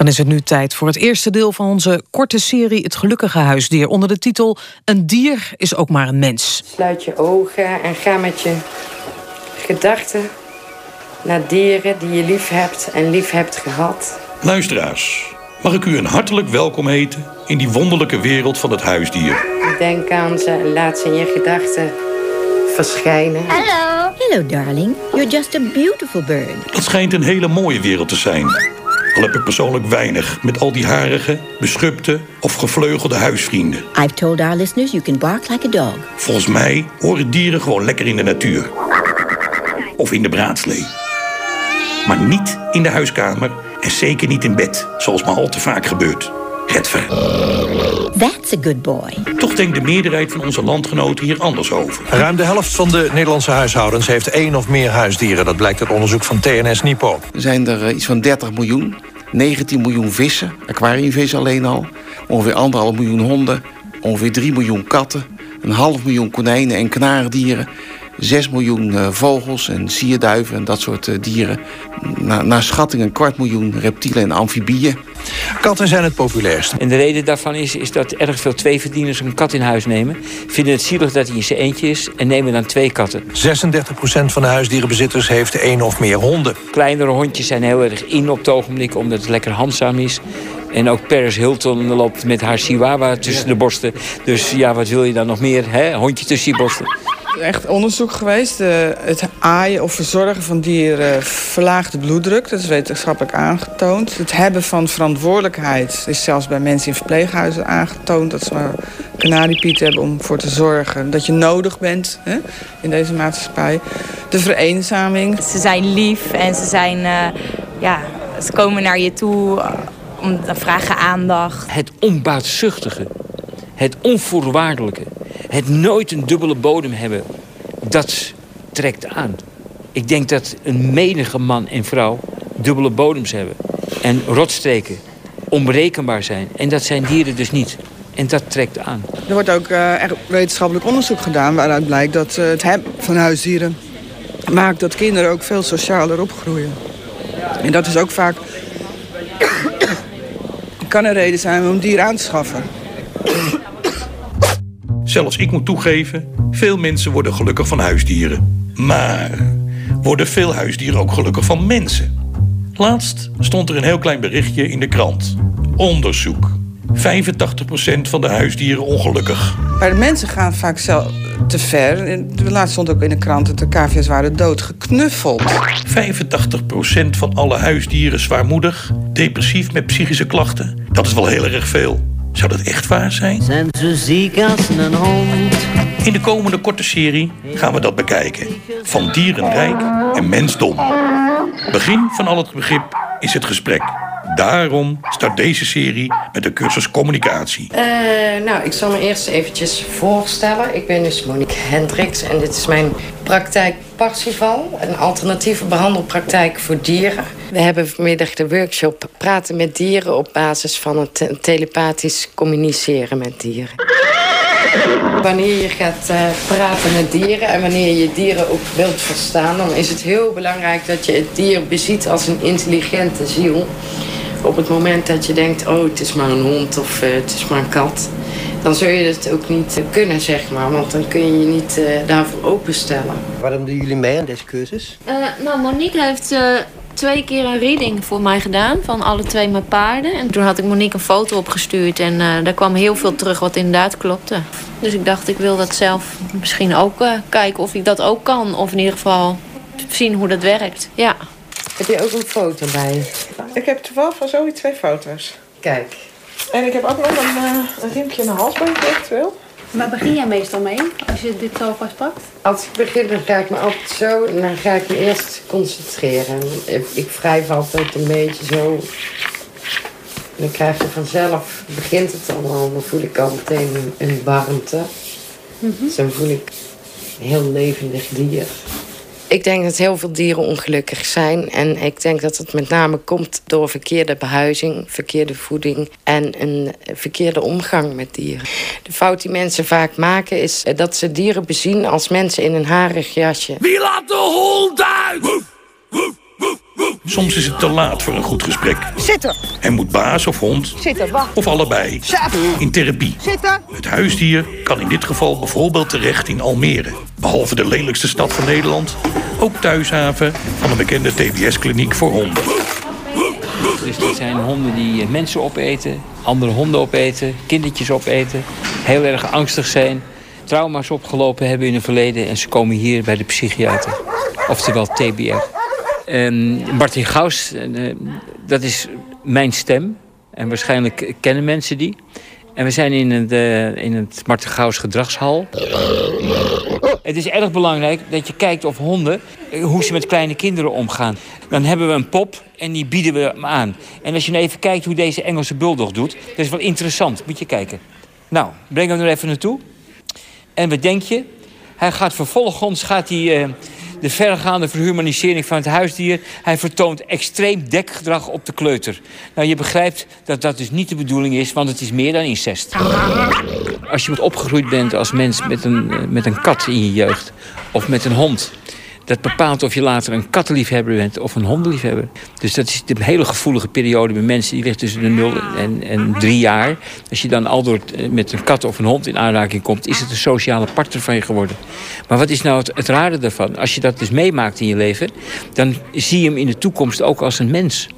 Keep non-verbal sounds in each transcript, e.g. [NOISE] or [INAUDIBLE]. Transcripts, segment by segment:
Dan is het nu tijd voor het eerste deel van onze korte serie Het Gelukkige Huisdier. Onder de titel Een dier is ook maar een mens. Sluit je ogen en ga met je gedachten naar dieren die je lief hebt en lief hebt gehad. Luisteraars, mag ik u een hartelijk welkom heten in die wonderlijke wereld van het huisdier. Denk aan ze en laat ze in je gedachten verschijnen. Hello. Hello, darling. You're just a beautiful bird. Dat schijnt een hele mooie wereld te zijn. Al heb ik persoonlijk weinig met al die harige, beschupte of gevleugelde huisvrienden. I've told our listeners you can bark like a dog. Volgens mij horen dieren gewoon lekker in de natuur. Of in de braadslee. Maar niet in de huiskamer en zeker niet in bed, zoals maar al te vaak gebeurt. Redver. That's a good boy. Toch denkt de meerderheid van onze landgenoten hier anders over. Ruim de helft van de Nederlandse huishoudens heeft één of meer huisdieren. Dat blijkt uit onderzoek van TNS Nipo. Er zijn er eh, iets van 30 miljoen. 19 miljoen vissen, aquariumvissen alleen al. Ongeveer anderhalf miljoen honden. Ongeveer 3 miljoen katten. Een half miljoen konijnen en knarendieren. 6 miljoen uh, vogels en sierduiven en dat soort uh, dieren. Na, naar schatting een kwart miljoen reptielen en amfibieën. Katten zijn het populairst. En de reden daarvan is, is dat erg veel tweeverdieners een kat in huis nemen. Vinden het zielig dat hij in zijn eentje is en nemen dan twee katten. 36% van de huisdierenbezitters heeft één of meer honden. Kleinere hondjes zijn heel erg in op het ogenblik omdat het lekker handzaam is. En ook Paris Hilton loopt met haar chihuahua tussen de borsten. Dus ja, wat wil je dan nog meer? Hè? Hondje tussen je borsten echt onderzoek geweest. Uh, het aaien of verzorgen van dieren verlaagt de bloeddruk. Dat is wetenschappelijk aangetoond. Het hebben van verantwoordelijkheid is zelfs bij mensen in verpleeghuizen aangetoond. Dat ze maar kanariepiet hebben om voor te zorgen dat je nodig bent hè, in deze maatschappij. De vereenzaming. Ze zijn lief en ze zijn, uh, ja, ze komen naar je toe om te vragen aandacht. Het onbaatzuchtige, het onvoorwaardelijke het nooit een dubbele bodem hebben, dat trekt aan. Ik denk dat een menige man en vrouw dubbele bodems hebben. En rotstreken onberekenbaar zijn. En dat zijn dieren dus niet. En dat trekt aan. Er wordt ook uh, echt wetenschappelijk onderzoek gedaan... waaruit blijkt dat uh, het hebben van huisdieren... maakt dat kinderen ook veel socialer opgroeien. En dat is ook vaak... [COUGHS] kan een reden zijn om dieren aan te schaffen. Zelfs ik moet toegeven, veel mensen worden gelukkig van huisdieren. Maar worden veel huisdieren ook gelukkig van mensen? Laatst stond er een heel klein berichtje in de krant. Onderzoek. 85% van de huisdieren ongelukkig. Maar de mensen gaan vaak zelf te ver. Laatst stond ook in de krant dat de cavia's waren dood geknuffeld. 85% van alle huisdieren zwaarmoedig, depressief met psychische klachten. Dat is wel heel erg veel. Zou dat echt waar zijn? Zijn zo ziek als een hond. In de komende korte serie gaan we dat bekijken. Van dierenrijk en mensdom. Begin van al het begrip is het gesprek. Daarom start deze serie met de cursus communicatie. Uh, nou, ik zal me eerst eventjes voorstellen. Ik ben dus Monique Hendricks en dit is mijn praktijk Parsifal. Een alternatieve behandelpraktijk voor dieren. We hebben vanmiddag de workshop Praten met dieren... op basis van het telepathisch communiceren met dieren. Wanneer je gaat uh, praten met dieren en wanneer je dieren ook wilt verstaan... dan is het heel belangrijk dat je het dier beziet als een intelligente ziel op het moment dat je denkt, oh, het is maar een hond of uh, het is maar een kat, dan zul je het ook niet kunnen, zeg maar. Want dan kun je je niet uh, daarvoor openstellen. Waarom doen jullie mee aan deze cursus? Uh, nou, Monique heeft twee keer een reading voor mij gedaan van alle twee mijn paarden. En toen had ik Monique een foto opgestuurd en daar kwam heel veel terug wat inderdaad klopte. Dus ik dacht, ik wil dat zelf misschien ook kijken of ik dat ook kan. Of in ieder geval zien hoe dat werkt, ja. Heb je ook een foto bij? Ik heb toevallig van zoiets twee foto's. Kijk. En ik heb ook nog een, uh, een riempje en een halsband eventueel. Waar begin jij meestal mee als je dit zo vastpakt? Als ik begin, dan ga ik me altijd zo... En dan ga ik me eerst concentreren. Ik wrijf altijd een beetje zo... En dan krijg je vanzelf... Begint het allemaal, dan voel ik al meteen een, warmte. Mm -hmm. Dus dan voel ik een heel levendig dier. Ik denk dat heel veel dieren ongelukkig zijn. En ik denk dat het met name komt door verkeerde behuizing, verkeerde voeding en een verkeerde omgang met dieren. De fout die mensen vaak maken is dat ze dieren bezien als mensen in een harig jasje. Wie laat de hond uit? Soms is het te laat voor een goed gesprek. Zitten. En moet baas of hond, Zitten, wacht. of allebei, Chef. in therapie. Zitten. Het huisdier kan in dit geval bijvoorbeeld terecht in Almere. Behalve de lelijkste stad van Nederland, ook thuishaven van een bekende TBS-kliniek voor honden. Dus dat zijn honden die eh, mensen opeten, andere honden opeten, kindertjes opeten. Heel erg angstig zijn, trauma's opgelopen hebben in het verleden... en ze komen hier bij de psychiater, oftewel TBR. Martin Gaus, eh, dat is mijn stem. En waarschijnlijk kennen mensen die. En we zijn in het, eh, in het Martin Gaus gedragshal. Het is erg belangrijk dat je kijkt of honden, eh, hoe ze met kleine kinderen omgaan. Dan hebben we een pop en die bieden we hem aan. En als je nou even kijkt hoe deze Engelse bulldog doet, dat is wel interessant. Moet je kijken. Nou, breng hem er even naartoe. En wat denk je? Hij gaat vervolgens gaat hij, de verregaande verhumanisering van het huisdier... hij vertoont extreem dekgedrag op de kleuter. Nou, je begrijpt dat dat dus niet de bedoeling is... want het is meer dan incest. Als je opgegroeid bent als mens met een, eh, met een kat in je jeugd... of met een hond... Dat bepaalt of je later een kattenliefhebber bent of een hondenliefhebber. Dus dat is de hele gevoelige periode bij mensen. Die ligt tussen de 0 en, en 3 jaar. Als je dan al door eh, met een kat of een hond in aanraking komt... is het een sociale partner van je geworden. Maar wat is nou het, het rare daarvan? Als je dat dus meemaakt in je leven... dan zie je hem in de toekomst ook als een mens.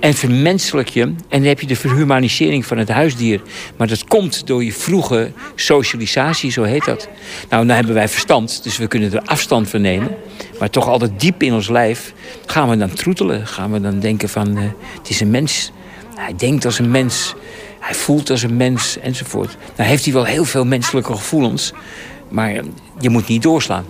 En vermenselijk je. En dan heb je de verhumanisering van het huisdier. Maar dat komt door je vroege socialisatie, zo heet dat. Nou, nou hebben wij verstand, dus we kunnen er afstand van nemen. Maar toch altijd diep in ons lijf gaan we dan troetelen. Gaan we dan denken van, eh, het is een mens. Hij denkt als een mens. Hij voelt als een mens, enzovoort. Nou heeft hij wel heel veel menselijke gevoelens. Maar je moet niet doorslaan.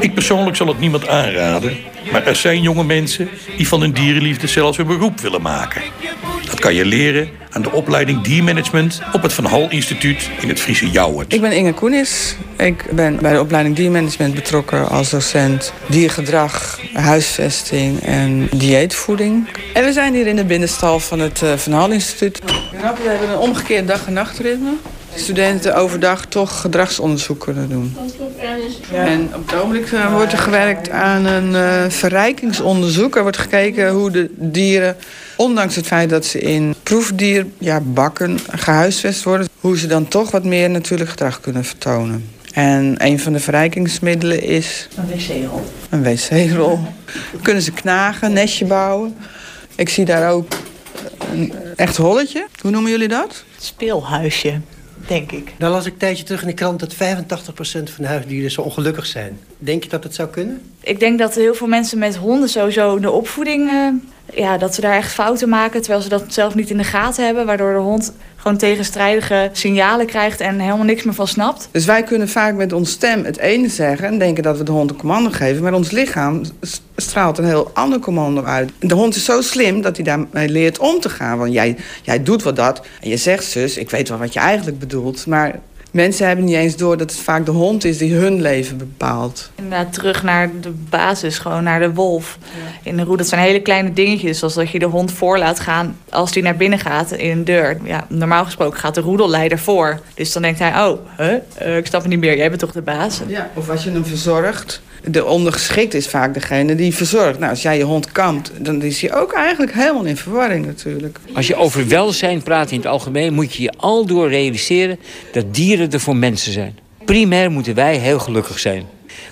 Ik persoonlijk zal het niemand aanraden. Maar er zijn jonge mensen die van hun dierenliefde zelfs een beroep willen maken. Dat kan je leren aan de opleiding Diermanagement op het Van Hal Instituut in het Friese Jouwert. Ik ben Inge Koenis. Ik ben bij de opleiding diermanagement betrokken als docent diergedrag, huisvesting en dieetvoeding. En we zijn hier in de binnenstal van het eh, Van Hal Instituut. We hebben een omgekeerd dag- en nachtritme. Studenten overdag toch gedragsonderzoek kunnen doen. En op het ogenblik eh, wordt er gewerkt aan een eh, verrijkingsonderzoek. Er wordt gekeken hoe de dieren, ondanks het feit dat ze in proefdier ja, bakken gehuisvest worden, hoe ze dan toch wat meer natuurlijk gedrag kunnen vertonen. En een van de verrijkingsmiddelen is Een wc-rol. een wc-rol. Kunnen ze knagen, nestje bouwen. Ik zie daar ook een echt holletje. Hoe noemen jullie dat? Speelhuisje, denk ik. Dan las ik een tijdje terug in de krant dat 85% van de huisdieren zo ongelukkig zijn. Denk je dat het zou kunnen? Ik denk dat heel veel mensen met honden sowieso de opvoeding... eh, ja, dat ze daar echt fouten maken, terwijl ze dat zelf niet in de gaten hebben. Waardoor de hond gewoon tegenstrijdige signalen krijgt en helemaal niks meer van snapt. Dus wij kunnen vaak met ons stem het ene zeggen... en denken dat we de hond een commando geven... maar ons lichaam straalt een heel ander commando uit. De hond is zo slim dat hij daarmee leert om te gaan. Want jij, jij doet wat dat en je zegt zus... ik weet wel wat je eigenlijk bedoelt, maar... Mensen hebben niet eens door dat het vaak de hond is die hun leven bepaalt. Inderdaad, terug naar de basis, gewoon naar de wolf. In de roe, dat zijn hele kleine dingetjes, zoals dat je de hond voor laat gaan als die naar binnen gaat in een deur. Ja, normaal gesproken gaat de roedelleider voor. Dus dan denkt hij, oh, huh? Eh, ik snap het niet meer, jij bent toch de baas? Ja, of als je hem verzorgt. De ondergeschikt is vaak degene die verzorgt. Nou, als jij je hond kampt, dan is hij ook eigenlijk helemaal in verwarring natuurlijk. Als je over welzijn praat in het algemeen... moet je je aldoor realiseren dat dieren er voor mensen zijn. Primair moeten wij heel gelukkig zijn.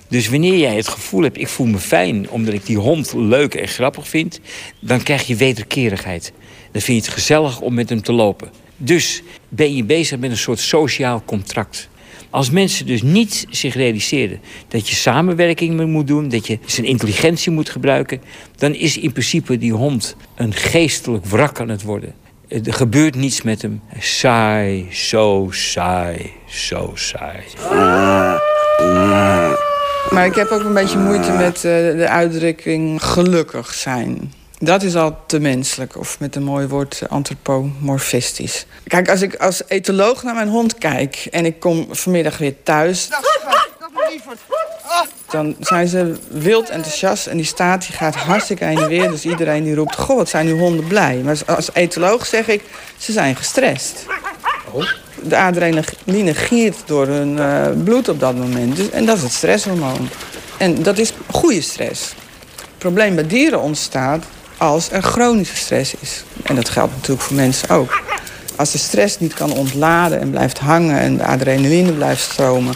Dus wanneer jij het gevoel hebt, ik voel me fijn... omdat ik die hond leuk en grappig vind... dan krijg je wederkerigheid. Dan vind je het gezellig om met hem te lopen. Dus ben je bezig met een soort sociaal contract. Als mensen dus niet zich realiseren dat je samenwerking moet doen... dat je zijn intelligentie moet gebruiken... dan is in principe die hond een geestelijk wrak aan het worden. Er gebeurt niets met hem. Saai, zo saai, zo saai. Maar ik heb ook een beetje moeite met eh, de uitdrukking gelukkig zijn. Dat is al te menselijk, of met een mooi woord eh, antropomorfistisch. Kijk, als ik als etoloog naar mijn hond kijk en ik kom vanmiddag weer thuis... Dan zijn ze wild enthousiast en die staat die gaat hartstikke heen en weer. Dus iedereen die roept, goh, wat zijn uw honden blij. Maar als- etoloog zeg ik, ze zijn gestrest. De adrenaline giert door hun uh, bloed op dat moment. Dus, en dat is het stresshormoon. En dat is goede stress. Het probleem bij dieren ontstaat als er chronische stress is. En dat geldt natuurlijk voor mensen ook. Als de stress niet kan ontladen en blijft hangen en de adrenaline blijft stromen,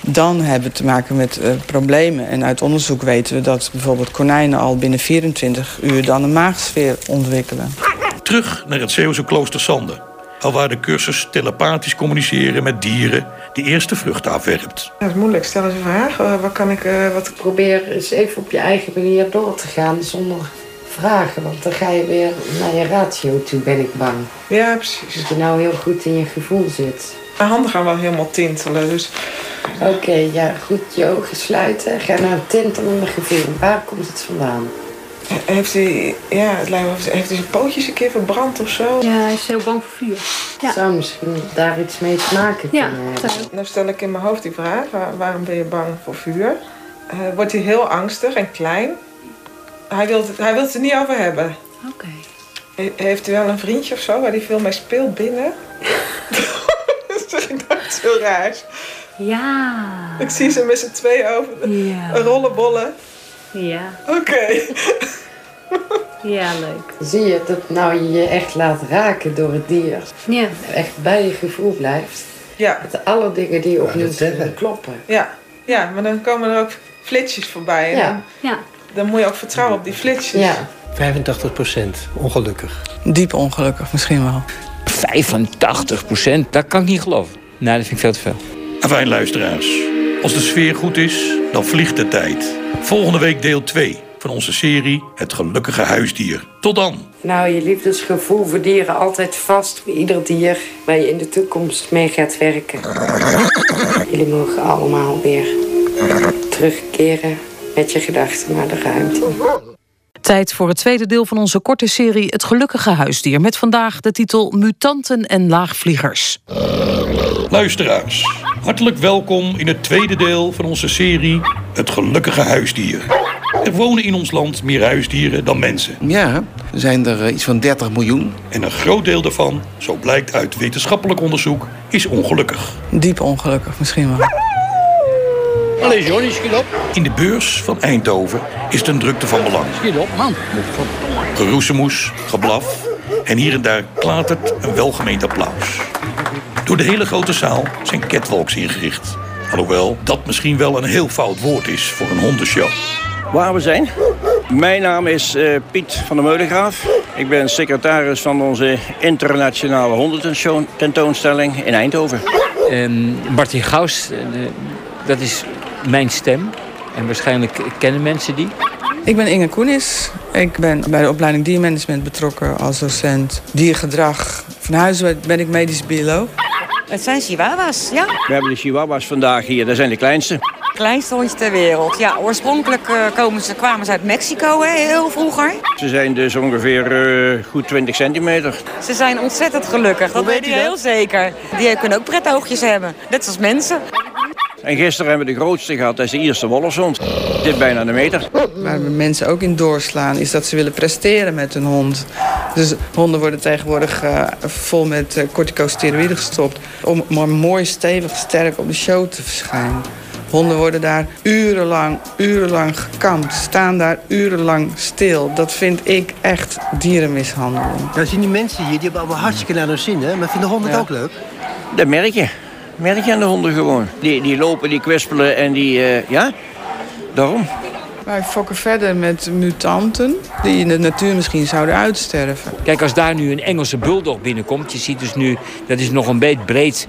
dan hebben we te maken met uh, problemen. En uit onderzoek weten we dat bijvoorbeeld konijnen al binnen 24 uur dan een maagsfeer ontwikkelen. Terug naar het Zeeuwse klooster Sande. Al waar de cursus telepathisch communiceren met dieren die eerste vruchten afwerpt. Dat is moeilijk. Stel eens een vraag. Uh, wat kan ik... Uh, wat... Probeer eens even op je eigen manier door te gaan zonder vragen. Want dan ga je weer naar je ratio toe, ben ik bang. Ja, precies. Dat je nou heel goed in je gevoel zit. Mijn handen gaan wel helemaal tintelen, dus... Oké, ja, goed. Je ogen sluiten. Ga naar een tintelende gevoel. Waar komt het vandaan? Heeft hij, ja, het lijkt wel, heeft hij zijn pootjes een keer verbrand of zo? Ja, hij is heel bang voor vuur. Ja. Zou misschien daar iets mee te maken ja, kunnen hebben. Dan stel ik in mijn hoofd die vraag, waarom ben je bang voor vuur? Uh, wordt hij heel angstig en klein. Hij wil het, hij wil het er niet over hebben. Oké. Okay. Heeft u wel een vriendje of zo waar hij veel mee speelt binnen? [LAUGHS] dat is heel raar. Ja. Ik zie ze met z'n twee over ja. rollenbollen. Ja. Oké. Okay. ja, leuk. Zie je dat nou je je echt laat raken door het dier? Ja. Echt bij je gevoel blijft. Ja. Dat alle dingen die je opnoemt kloppen. Ja. ja, maar dan komen er ook flitsjes voorbij. En Ja. Dan, Ja. Dan moet je ook vertrouwen op die flitsjes. Ja. 85% ongelukkig. Diep ongelukkig misschien wel. 85 procent, dat kan ik niet geloven. Nou, dat vind ik veel te veel. Afijn, luisteraars. Als de sfeer goed is, dan vliegt de tijd. Volgende week deel 2 van onze serie Het Gelukkige Huisdier. Tot dan! Nou, je liefdesgevoel voor dieren altijd vast voor ieder dier waar je in de toekomst mee gaat werken. Jullie mogen allemaal weer terugkeren met je gedachten naar de ruimte. Tijd voor het tweede deel van onze korte serie Het Gelukkige Huisdier. Met vandaag de titel Mutanten en Laagvliegers. Luisteraars, hartelijk welkom in het tweede deel van onze serie Het Gelukkige Huisdier. Er wonen in ons land meer huisdieren dan mensen. Ja, er zijn er eh, iets van 30 miljoen. En een groot deel daarvan, zo blijkt uit wetenschappelijk onderzoek, is ongelukkig. Diep ongelukkig misschien wel. Allee Johnny, schiet op. In de beurs van Eindhoven is het een drukte van belang. Schiet op, man. Geroezemoes, geblaf en hier en daar klatert een welgemeend applaus. Door de hele grote zaal zijn catwalks ingericht. Alhoewel dat misschien wel een heel fout woord is voor een hondenshow. Waar we zijn? Mijn naam is eh, Piet van der Meulengraaf. Ik ben secretaris van onze internationale hondententoonstelling in Eindhoven. En Martin Gaus, eh, dat is mijn stem. En waarschijnlijk kennen mensen die. Ik ben Inge Koenis. Ik ben bij de opleiding diermanagement betrokken als docent diergedrag. Van huis ben ik medisch bioloog. Het zijn chihuahuas, ja. We hebben de chihuahuas vandaag hier, dat zijn de kleinste. Kleinste hondje ter wereld. Ja, oorspronkelijk eh, komen ze, kwamen ze uit Mexico, hè, heel vroeger. Ze zijn dus ongeveer eh, goed 20 centimeter. Ze zijn ontzettend gelukkig, dat weet je heel zeker. Die kunnen ook prettoogjes hebben, net als mensen. En gisteren hebben we de grootste gehad, dat is de Ierse wolfshond. Dit bijna een meter. Waar we mensen ook in doorslaan, is dat ze willen presteren met hun hond. Dus honden worden tegenwoordig eh, vol met uh, corticosteroïden gestopt. Om maar mooi, stevig, sterk op de show te verschijnen. Honden worden daar urenlang, urenlang gekampt. Staan daar urenlang stil. Dat vind ik echt dierenmishandeling. Nou zien die mensen hier, die hebben allemaal hartstikke naar hun zin, hè? Maar vinden honden het Ja. ook leuk? Dat merk je. Merk je aan de honden gewoon. Die, die lopen, die kwispelen en die... eh, ja, daarom. Wij fokken verder met mutanten die in de natuur misschien zouden uitsterven. Kijk, als daar nu een Engelse bulldog binnenkomt... je ziet dus nu, dat is nog een beetje breed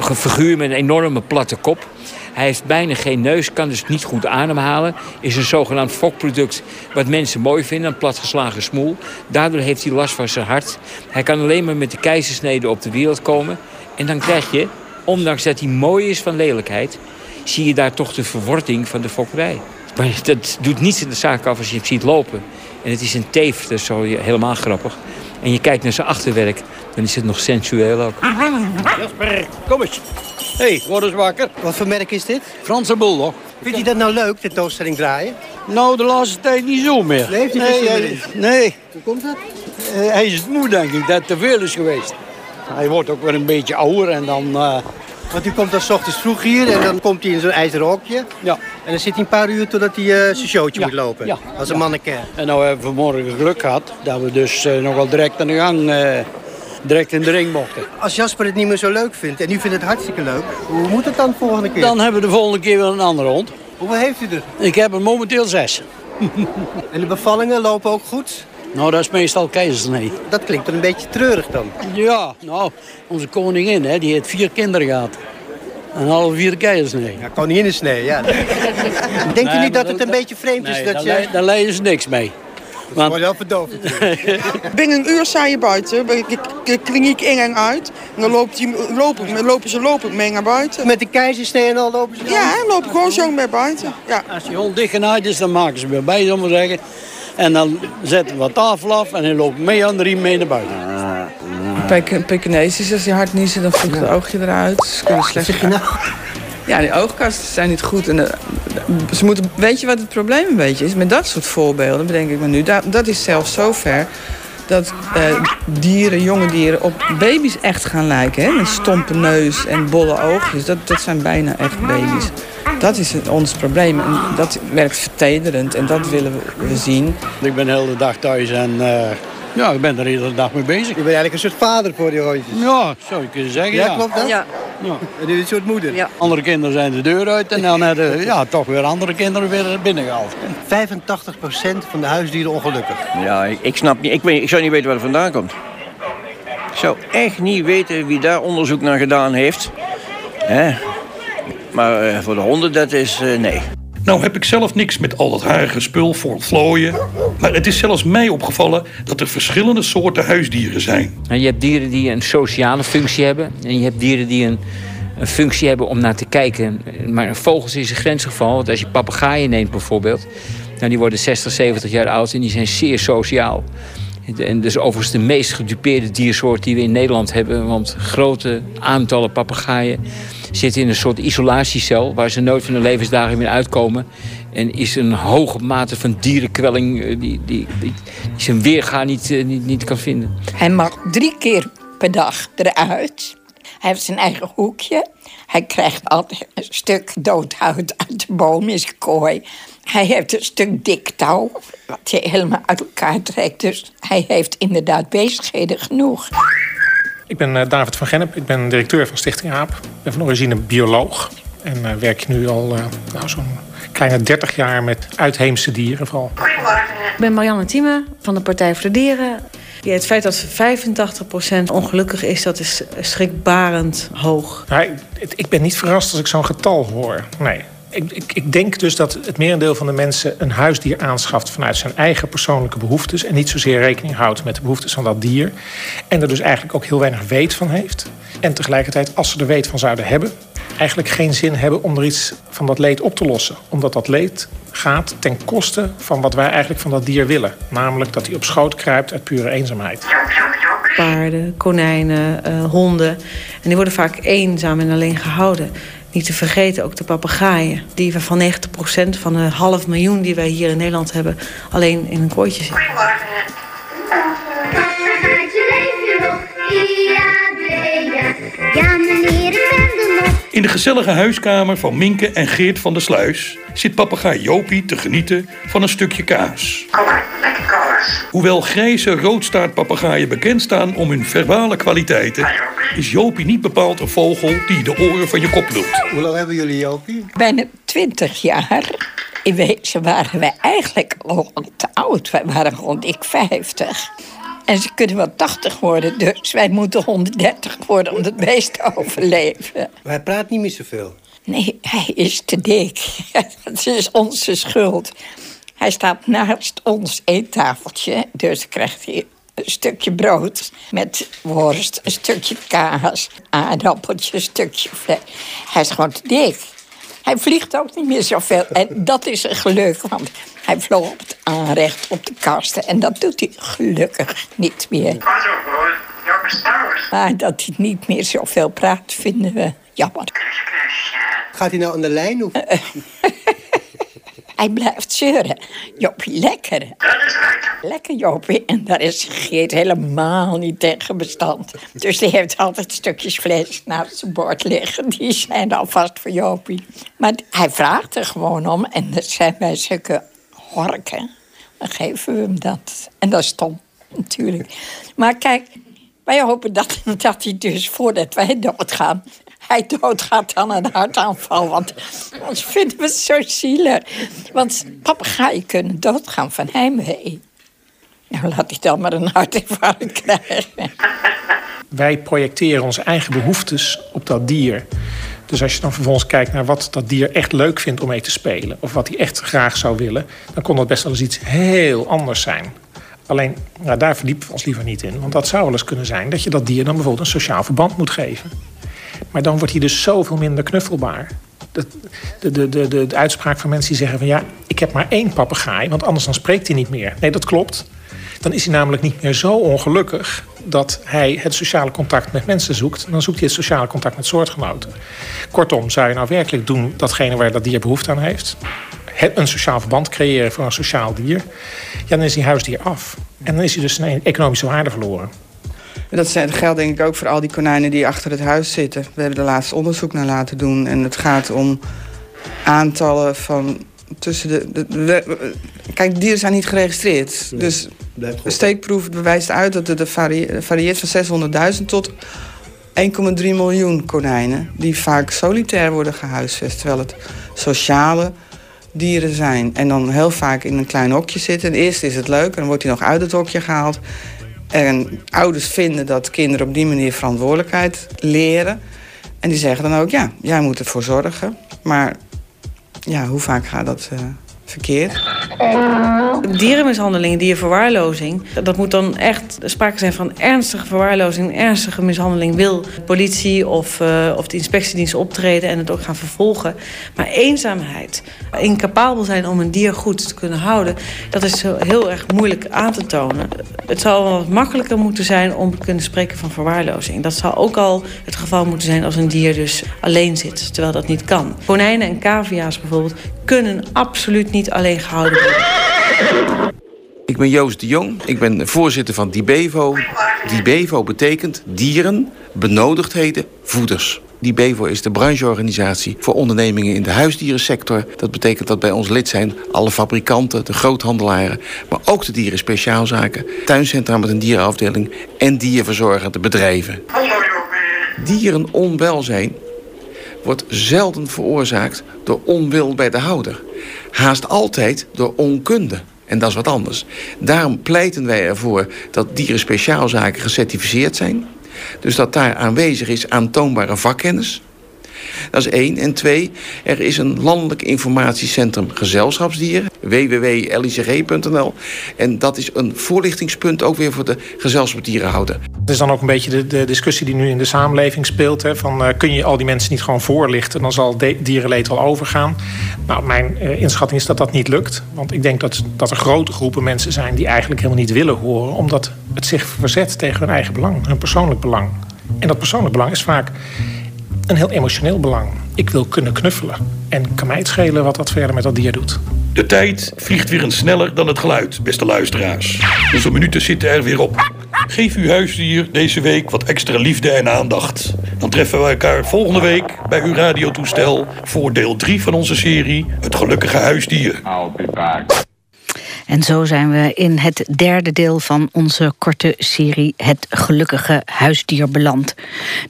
ge- figuur met een enorme platte kop. Hij heeft bijna geen neus, kan dus niet goed ademhalen. Is een zogenaamd fokproduct wat mensen mooi vinden, een platgeslagen smoel. Daardoor heeft hij last van zijn hart. Hij kan alleen maar met de keizersnede op de wereld komen. En dan krijg je, ondanks dat hij mooi is van lelijkheid... zie je daar toch de verwording van de fokkerij. Maar dat doet niets in de zaak af als je hem ziet lopen. En het is een teef, dat is zo helemaal grappig. En je kijkt naar zijn achterwerk, dan is het nog sensueel ook. Jasper, kom eens. Hé, hey, word eens wakker. Wat voor merk is dit? Franse bulldog. Vindt hij dat nou leuk, tentoonstelling draaien? Nou, de laatste tijd niet zo meer. Nee, heeft hij nee, in? nee. Hoe komt dat? Eh, hij is het moe, denk ik, dat het te veel is geweest. Hij wordt ook weer een beetje ouder en dan... Uh... Want u komt dan s ochtends vroeg hier en dan komt hij in zo'n ijzeren hokje. Ja. En dan zit hij een paar uur totdat hij uh, zijn showtje moet lopen. Ja. Als een manneke. En nou hebben we vanmorgen geluk gehad dat we dus uh, nog wel direct aan de gang direct in de ring mochten. Als Jasper het niet meer zo leuk vindt en u vindt het hartstikke leuk, hoe moet het dan de volgende keer? Dan hebben we de volgende keer wel een andere hond. Hoeveel heeft u er? Ik heb er momenteel zes. [LAUGHS] en de bevallingen lopen ook goed? Nou, dat is meestal keizersnee. Dat klinkt er een beetje treurig dan. Ja, nou, onze koningin, hè, die heeft vier kinderen gehad. En alle vier keizersnee. Ja, koninginnensnee, ja. [LAUGHS] Denkt u niet dat het een beetje vreemd is nee, dat daar je... Le daar leiden ze niks mee. Dat wordt wel verdoofd [LAUGHS] Binnen een uur sta je buiten, kliniek in en uit. En dan loopt die, lopen, lopen ze lopen mee naar buiten. Met de keizersnee en al lopen ze dan? Ja, lopen gewoon zo mee buiten. Ja. Als die hond dicht genaaid is, dan maken ze weer bij, zullen we zeggen. En dan zetten we wat tafel af en dan loopt mee aan de riem mee naar buiten. Pek Pekinesisch, als die hard niezen, dan vliegt het oogje eruit. Ze kunnen slecht... Zeg je nou? Ja, die oogkasten zijn niet goed. En de, ze moeten, weet je wat het probleem een beetje is? Met dat soort voorbeelden, bedenk ik me nu. Dat, dat is zelfs zover dat eh, dieren, jonge dieren, op baby's echt gaan lijken. Hè? Met stompe neus en bolle oogjes. Dat, dat zijn bijna echt baby's. Dat is ons probleem. En dat werkt vertederend en dat willen we, we zien. Ik ben de hele dag thuis en... Uh... Ja, ik ben er iedere dag mee bezig. Je bent eigenlijk een soort vader voor die hondjes. Ja, zou je kunnen zeggen, ja. Ja, klopt dat? Ja. Ja. [LAUGHS] En u een soort moeder? Ja. Andere kinderen zijn de deur uit en dan hebben ja, toch weer andere kinderen weer binnengehaald. 85% van de huisdieren ongelukkig. Ja, ik, ik snap niet. Ik, weet, ik zou niet weten waar het vandaan komt. Ik zou echt niet weten wie daar onderzoek naar gedaan heeft. Hè? Maar uh, voor de honden, dat is uh, nee. Nou heb ik zelf niks met al dat harige spul voor vlooien. Maar het is zelfs mij opgevallen dat er verschillende soorten huisdieren zijn. En je hebt dieren die een sociale functie hebben. En je hebt dieren die een, een functie hebben om naar te kijken. Maar vogels is een grensgeval. Want als je papegaaien neemt bijvoorbeeld. Nou, die worden 60, 70 jaar oud en die zijn zeer sociaal. En dus overigens de meest gedupeerde diersoort die we in Nederland hebben. Want grote aantallen papegaaien zitten in een soort isolatiecel... waar ze nooit van hun levensdagen meer uitkomen. En is een hoge mate van dierenkwelling die, die, die, die zijn weerga niet, niet, niet kan vinden. Hij mag drie keer per dag eruit. Hij heeft zijn eigen hoekje. Hij krijgt altijd een stuk doodhout uit de boom in zijn kooi. Hij heeft een stuk dik touw, wat hij helemaal uit elkaar trekt. Dus hij heeft inderdaad bezigheden genoeg. Ik ben uh, David van Gennep, ik ben directeur van Stichting AAP. Ik ben van origine bioloog en uh, werk nu al uh, nou, zo'n kleine 30 jaar met uitheemse dieren vooral. Ik ben Marianne Thieme van de Partij voor de Dieren. Ja, het feit dat 85% ongelukkig is, dat is schrikbarend hoog. Nou, ik, ik ben niet verrast als ik zo'n getal hoor. Nee, ik, ik, denk dus dat het merendeel van de mensen een huisdier aanschaft vanuit zijn eigen persoonlijke behoeftes. En niet zozeer rekening houdt met de behoeftes van dat dier. En er dus eigenlijk ook heel weinig weet van heeft. En tegelijkertijd, als ze er weet van zouden hebben, eigenlijk geen zin hebben om er iets van dat leed op te lossen. Omdat dat leed gaat ten koste van wat wij eigenlijk van dat dier willen. Namelijk dat hij op schoot kruipt uit pure eenzaamheid. Paarden, konijnen, uh, honden. En die worden vaak eenzaam en alleen gehouden. Niet te vergeten ook de papegaaien. Die we van 90% van de half miljoen die wij hier in Nederland hebben... alleen in een kooitje zitten. Ja, meneer, ik ben er nog. In de gezellige huiskamer van Minke en Geert van der Sluis... zit papegaai Jopie te genieten van een stukje kaas. Hoewel grijze roodstaartpapegaaien bekend staan om hun verbale kwaliteiten... is Jopie niet bepaald een vogel die de oren van je kop lult. Hoe lang hebben jullie Jopie? Bijna 20 jaar. In wezen waren wij eigenlijk al te oud. Wij waren rond ik 50. En ze kunnen wel 80 worden, dus wij moeten 130 worden om het beest te overleven. Maar hij praat niet meer zoveel. Nee, hij is te dik. [LAUGHS] Dat is onze schuld. Hij staat naast ons eettafeltje, dus krijgt hij een stukje brood met worst, een stukje kaas, aardappeltje, een stukje vlees. Hij is gewoon te dik. Hij vliegt ook niet meer zoveel. En dat is een geluk, want hij vloog op het aanrecht op de kasten. En dat doet hij gelukkig niet meer. Maar dat hij niet meer zoveel praat, vinden we jammer. Gaat hij nou aan de lijn? Of? [LAUGHS] Hij blijft zeuren. Joppie, lekker. lekker Jopie. En daar is Geert helemaal niet tegen bestand. Dus die heeft altijd stukjes vlees naast zijn bord liggen. Die zijn alvast voor Jopie. Maar hij vraagt er gewoon om. En dat zijn wij zulke horken. Dan geven we hem dat. En dat is stom, natuurlijk. Maar kijk, wij hopen dat, dat hij dus voordat wij doodgaan... hij doodgaat aan een hartaanval. Want ons vinden we zo zielig. Want papegaaien kunnen doodgaan van heimwee. Nou, laat ik dan maar een hartinfarct krijgen. Wij projecteren onze eigen behoeftes op dat dier. Dus als je dan vervolgens kijkt naar wat dat dier echt leuk vindt om mee te spelen... of wat hij echt graag zou willen... dan kon dat best wel eens iets heel anders zijn. Alleen, nou, daar verdiepen we ons liever niet in. Want dat zou wel eens kunnen zijn dat je dat dier dan bijvoorbeeld een sociaal verband moet geven. Maar dan wordt hij dus zoveel minder knuffelbaar. De, de, de, de, de, uitspraak van mensen die zeggen van... ja, ik heb maar één papegaai, want anders dan spreekt hij niet meer. Nee, dat klopt. Dan is hij namelijk niet meer zo ongelukkig dat hij het sociale contact met mensen zoekt. Dan zoekt hij het sociale contact met soortgenoten. Kortom, zou je nou werkelijk doen datgene waar dat dier behoefte aan heeft? Een sociaal verband creëren voor een sociaal dier. Ja, dan is die huisdier af. En dan is hij dus zijn economische waarde verloren. Dat geldt denk ik ook voor al die konijnen die achter het huis zitten. We hebben er laatst onderzoek naar laten doen. En het gaat om aantallen van tussen de... de, de kijk, dieren zijn niet geregistreerd. Nee, dus de steekproef bewijst uit dat het varie- varieert van 600.000 tot 1,3 miljoen konijnen. Die vaak solitair worden gehuisvest. Terwijl het sociale dieren zijn. En dan heel vaak in een klein hokje zitten. En eerst is het leuk en dan wordt hij nog uit het hokje gehaald. En ouders vinden dat kinderen op die manier verantwoordelijkheid leren. En die zeggen dan ook, ja, jij moet ervoor zorgen. Maar ja, hoe vaak gaat dat uh, verkeerd? Dierenmishandeling, dierverwaarlozing, dat moet dan echt sprake zijn van ernstige verwaarlozing, ernstige mishandeling. Wil politie of, uh, of de inspectiedienst optreden en het ook gaan vervolgen. Maar eenzaamheid, incapabel zijn om een dier goed te kunnen houden, dat is heel erg moeilijk aan te tonen. Het zou wat makkelijker moeten zijn om te kunnen spreken van verwaarlozing. Dat zou ook al het geval moeten zijn als een dier dus alleen zit, terwijl dat niet kan. Konijnen en cavia's bijvoorbeeld kunnen absoluut niet alleen gehouden worden. Ik ben Joost de Jong, ik ben voorzitter van Dibevo. Dibevo betekent dieren, benodigdheden, voeders. Dibevo is de brancheorganisatie voor ondernemingen in de huisdierensector. Dat betekent dat bij ons lid zijn alle fabrikanten, de groothandelaren... maar ook de dierenspeciaalzaken, tuincentra met een dierenafdeling... en dierverzorgende bedrijven. Dierenonwelzijn wordt zelden veroorzaakt door onwil bij de houder. Haast altijd door onkunde. En dat is wat anders. Daarom pleiten wij ervoor dat dierenspeciaalzaken gecertificeerd zijn. Dus dat daar aanwezig is aantoonbare vakkennis. Dat is één. En twee, er is een landelijk informatiecentrum gezelschapsdieren. www.licg.nl En dat is een voorlichtingspunt ook weer voor de gezelschapsdierenhouder. Het is dan ook een beetje de, discussie die nu in de samenleving speelt. Hè, van, uh, kun je al die mensen niet gewoon voorlichten? Dan zal dierenleed wel overgaan. Nou, mijn uh, inschatting is dat dat niet lukt. Want ik denk dat, dat er grote groepen mensen zijn... die eigenlijk helemaal niet willen horen... omdat het zich verzet tegen hun eigen belang, hun persoonlijk belang. En dat persoonlijk belang is vaak een heel emotioneel belang. Ik wil kunnen knuffelen. En kan mij het schelen wat dat verder met dat dier doet. De tijd vliegt weer eens sneller dan het geluid, beste luisteraars. Onze minuten zitten er weer op. Geef uw huisdier deze week wat extra liefde en aandacht. Dan treffen we elkaar volgende week bij uw radiotoestel... voor deel 3 van onze serie Het Gelukkige Huisdier. En zo zijn we in het derde deel van onze korte serie Het Gelukkige Huisdier beland.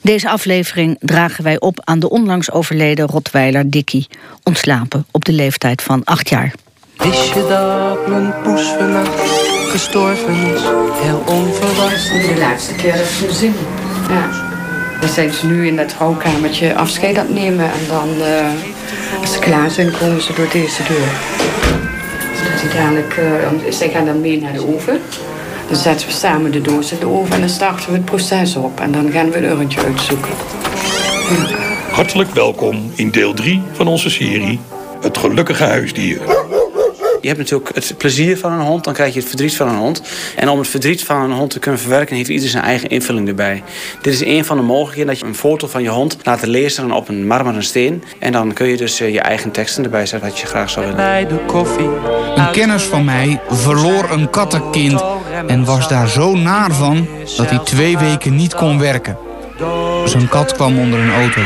Deze aflevering dragen wij op aan de onlangs overleden Rotweiler Dickie, ontslapen op de leeftijd van acht jaar. Wist je dat mijn poes vannacht gestorven is? Heel onverwacht. De laatste keer dat ze zien. Ja. Dan zijn ze nu in het rouwkamertje afscheid aan het nemen. En dan, uh, als ze klaar zijn, komen ze door deze deur. Dus dadelijk, uh, zij gaan dan mee naar de oven. Dan zetten we samen de doos in de oven en dan starten we het proces op. En dan gaan we een urntje uitzoeken. Hartelijk welkom in deel 3 van onze serie Het Gelukkige Huisdier. Je hebt natuurlijk het plezier van een hond, dan krijg je het verdriet van een hond. En om het verdriet van een hond te kunnen verwerken, heeft ieder zijn eigen invulling erbij. Dit is een van de mogelijkheden dat je een foto van je hond laat lezen op een marmeren steen. En dan kun je dus je eigen teksten erbij zetten wat je graag zou willen. Bij de koffie. Een kennis van mij verloor een kattenkind en was daar zo naar van dat hij twee weken niet kon werken. Zijn kat kwam onder een auto.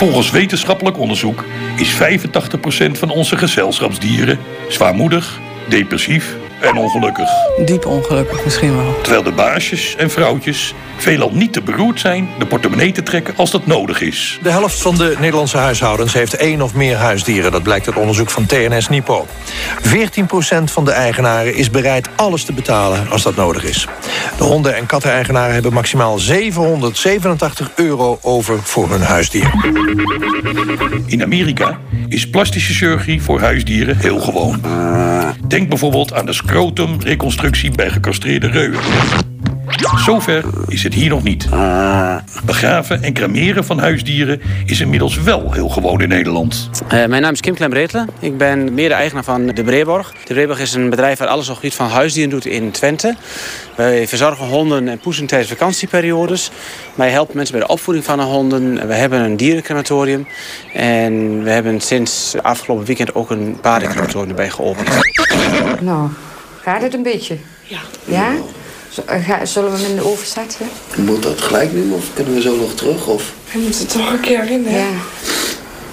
Volgens wetenschappelijk onderzoek is 85% van onze gezelschapsdieren zwaarmoedig, depressief en ongelukkig. Diep ongelukkig misschien wel. Terwijl de baasjes en vrouwtjes veelal niet te beroerd zijn de portemonnee te trekken als dat nodig is. De helft van de Nederlandse huishoudens heeft één of meer huisdieren. Dat blijkt uit onderzoek van TNS Nipo. 14% van de eigenaren is bereid alles te betalen als dat nodig is. De honden- en katteneigenaren hebben maximaal 787 euro over voor hun huisdier. In Amerika is plastische chirurgie voor huisdieren heel gewoon. Denk bijvoorbeeld aan de scrotumreconstructie bij gecastreerde reuwen. Zover is het hier nog niet. Begraven en cremeren van huisdieren is inmiddels wel heel gewoon in Nederland. Uh, mijn naam is Kim Klem-Retelen. Ik ben mede-eigenaar van De Breeborg. De Breeborg is een bedrijf dat alles op het gebied van huisdieren doet in Twente. Wij verzorgen honden en poezen tijdens vakantieperiodes. Wij helpen mensen bij de opvoeding van de honden. We hebben een dierencrematorium. En we hebben sinds afgelopen weekend ook een paardencrematorium erbij geopend. Nou, gaat het een beetje? Ja. Ja? Zullen we hem in de oven zetten? Moet dat gelijk nu of kunnen we zo nog terug? Of? We moeten toch een keer in, hè? Ja.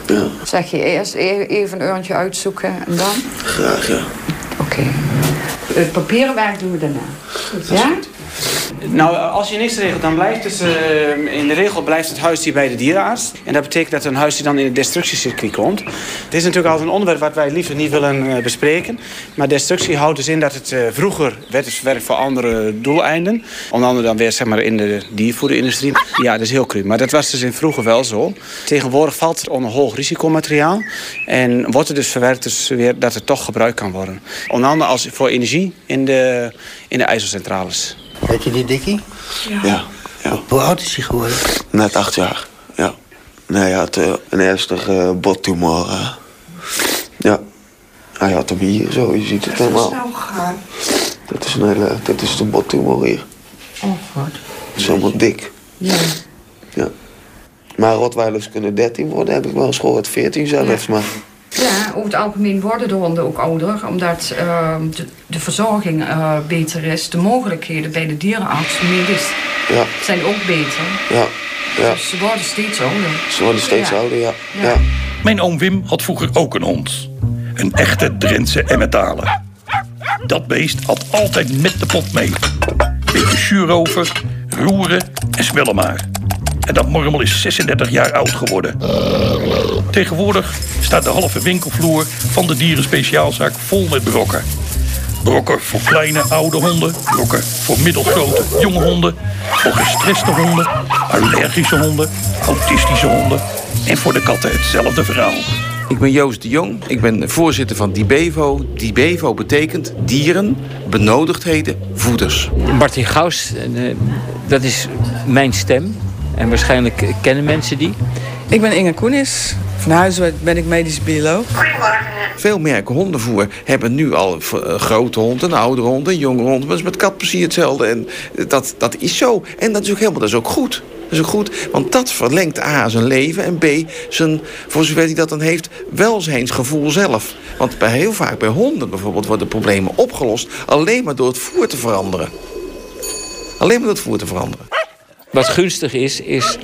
ja. Zeg je eerst e- even een uurtje uitzoeken en dan? Graag, ja. Oké. Het papieren werk doen we daarna. ja? Nou, als je niks regelt, dan blijft het... Uh, in de regel blijft het huisdier bij de dierenarts. En dat betekent dat een huisdier dan in het destructiecircuit komt. Het is natuurlijk altijd een onderwerp wat wij liever niet willen uh, bespreken. Maar destructie houdt dus in dat het uh, vroeger werd verwerkt voor andere doeleinden. Onder andere dan weer zeg maar, in de diervoederindustrie. Ja, dat is heel cru. Maar dat was dus in vroeger wel zo. Tegenwoordig valt het onder hoog risicomateriaal. En wordt het dus verwerkt dus weer dat het toch gebruikt kan worden. Onder andere als voor energie in de, in de ijzercentrales. Weet je die Dikkie? Ja. ja. ja. Hoe oud is hij geworden? Net acht jaar, ja. Nee, hij had uh, een ernstige uh, bottumor. Uh. Ja. Hij had hem hier, zo. Je ziet het helemaal. snel gegaan. Dat is, een hele, dat is de bottumor hier. Oh, god. Het is helemaal dik. Ja. Ja. Maar Rotweilers kunnen 13 worden, heb ik wel eens gehoord. 14 zelfs, ja. maar... Ja, over het algemeen worden de honden ook ouder, omdat uh, de, de, verzorging uh, beter is. De mogelijkheden bij de dierenarts, medisch, ja. zijn ook beter. Ja. ja. Dus ze worden steeds ouder. Ze worden steeds ja. ouder, ja. Ja. ja. Mijn oom Wim had vroeger ook een hond. Een echte Drentse Emmentaler. Dat beest had altijd met de pot mee. Beetje zuur over, roeren en smellen maar. En dat mormel is 36 jaar oud geworden. Tegenwoordig staat de halve winkelvloer van de dierenspeciaalzaak vol met brokken. Brokken voor kleine, oude honden. Brokken voor middelgrote, jonge honden. Voor gestreste honden, allergische honden, autistische honden. En voor de katten hetzelfde verhaal. Ik ben Joost de Jong. Ik ben voorzitter van Dibevo. Dibevo betekent dieren, benodigdheden, voeders. Martin Gaus, uh, dat is mijn stem. En waarschijnlijk kennen mensen die. Ik ben Inge Koenis. Van huis uit ben ik medisch bioloog. Veel merken hondenvoer hebben nu al grote honden, oudere honden, een jongere honden. Maar dat is met kat precies hetzelfde. En dat, dat is zo. En dat is ook helemaal dat is ook goed. Dat is ook goed, want dat verlengt A zijn leven en B zijn, voor zover hij dat dan heeft, welzijnsgevoel zelf. Want bij, heel vaak bij honden bijvoorbeeld worden problemen opgelost alleen maar door het voer te veranderen. Alleen maar door het voer te veranderen. Wat gunstig is, is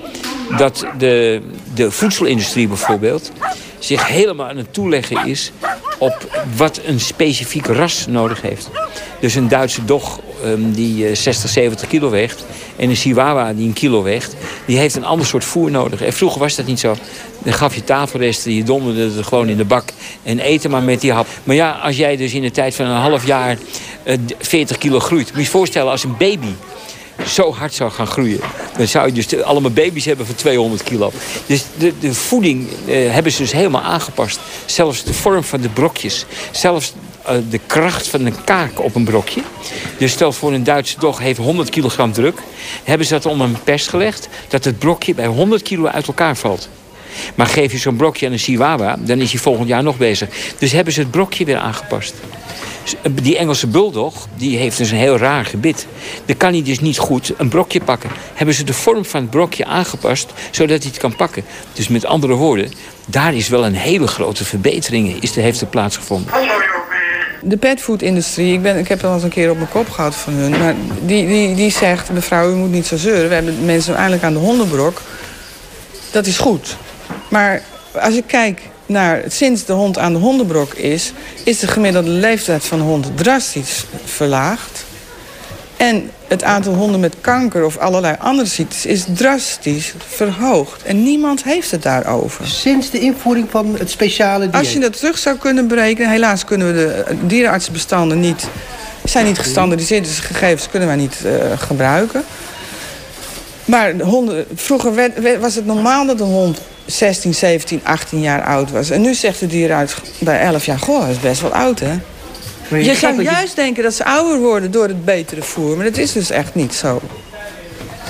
dat de, de voedselindustrie bijvoorbeeld zich helemaal aan het toeleggen is op wat een specifiek ras nodig heeft. Dus een Duitse dog um, die 60, 70 kilo weegt en een Chihuahua die een kilo weegt, die heeft een ander soort voer nodig. En vroeger was dat niet zo. Dan gaf je tafelresten, je donderde het gewoon in de bak en eten maar met die hap. Maar ja, als jij dus in de tijd van een half jaar uh, 40 kilo groeit, moet je je voorstellen als een baby zo hard zou gaan groeien. Dan zou je dus allemaal baby's hebben van 200 kilo. Dus de, de voeding eh, hebben ze dus helemaal aangepast. Zelfs de vorm van de brokjes. Zelfs uh, de kracht van een kaak op een brokje. Dus stel voor een Duitse dog heeft 100 kilogram druk. Hebben ze dat onder een pers gelegd. Dat het brokje bij 100 kilo uit elkaar valt. Maar geef je zo'n brokje aan een chihuahua, dan is hij volgend jaar nog bezig. Dus hebben ze het brokje weer aangepast. Die Engelse bulldog die heeft dus een heel raar gebit. Dan kan hij dus niet goed een brokje pakken. Hebben ze de vorm van het brokje aangepast, zodat hij het kan pakken. Dus met andere woorden, daar is wel een hele grote verbetering is, heeft plaatsgevonden. De petfood-industrie, ik, ben, ik heb het al eens een keer op mijn kop gehad van hun... maar die, die, die zegt, mevrouw, u moet niet zo zeuren. We hebben mensen eindelijk aan de hondenbrok. Dat is goed. Maar als je kijkt naar sinds de hond aan de hondenbrok is... is de gemiddelde leeftijd van de hond drastisch verlaagd. En het aantal honden met kanker of allerlei andere ziektes is drastisch verhoogd. En niemand heeft het daarover. Sinds de invoering van het speciale dieet? Als je dat terug zou kunnen berekenen... helaas kunnen we de dierenartsenbestanden niet... zijn niet gestandardiseerd, dus gegevens kunnen wij niet uh, gebruiken. Maar honden, vroeger werd, was het normaal dat een hond 16, 17, 18 jaar oud was. En nu zegt de dierenarts bij 11 jaar... goh, dat is best wel oud, hè? Je, je zou juist denken dat ze ouder worden door het betere voer. Maar dat is dus echt niet zo.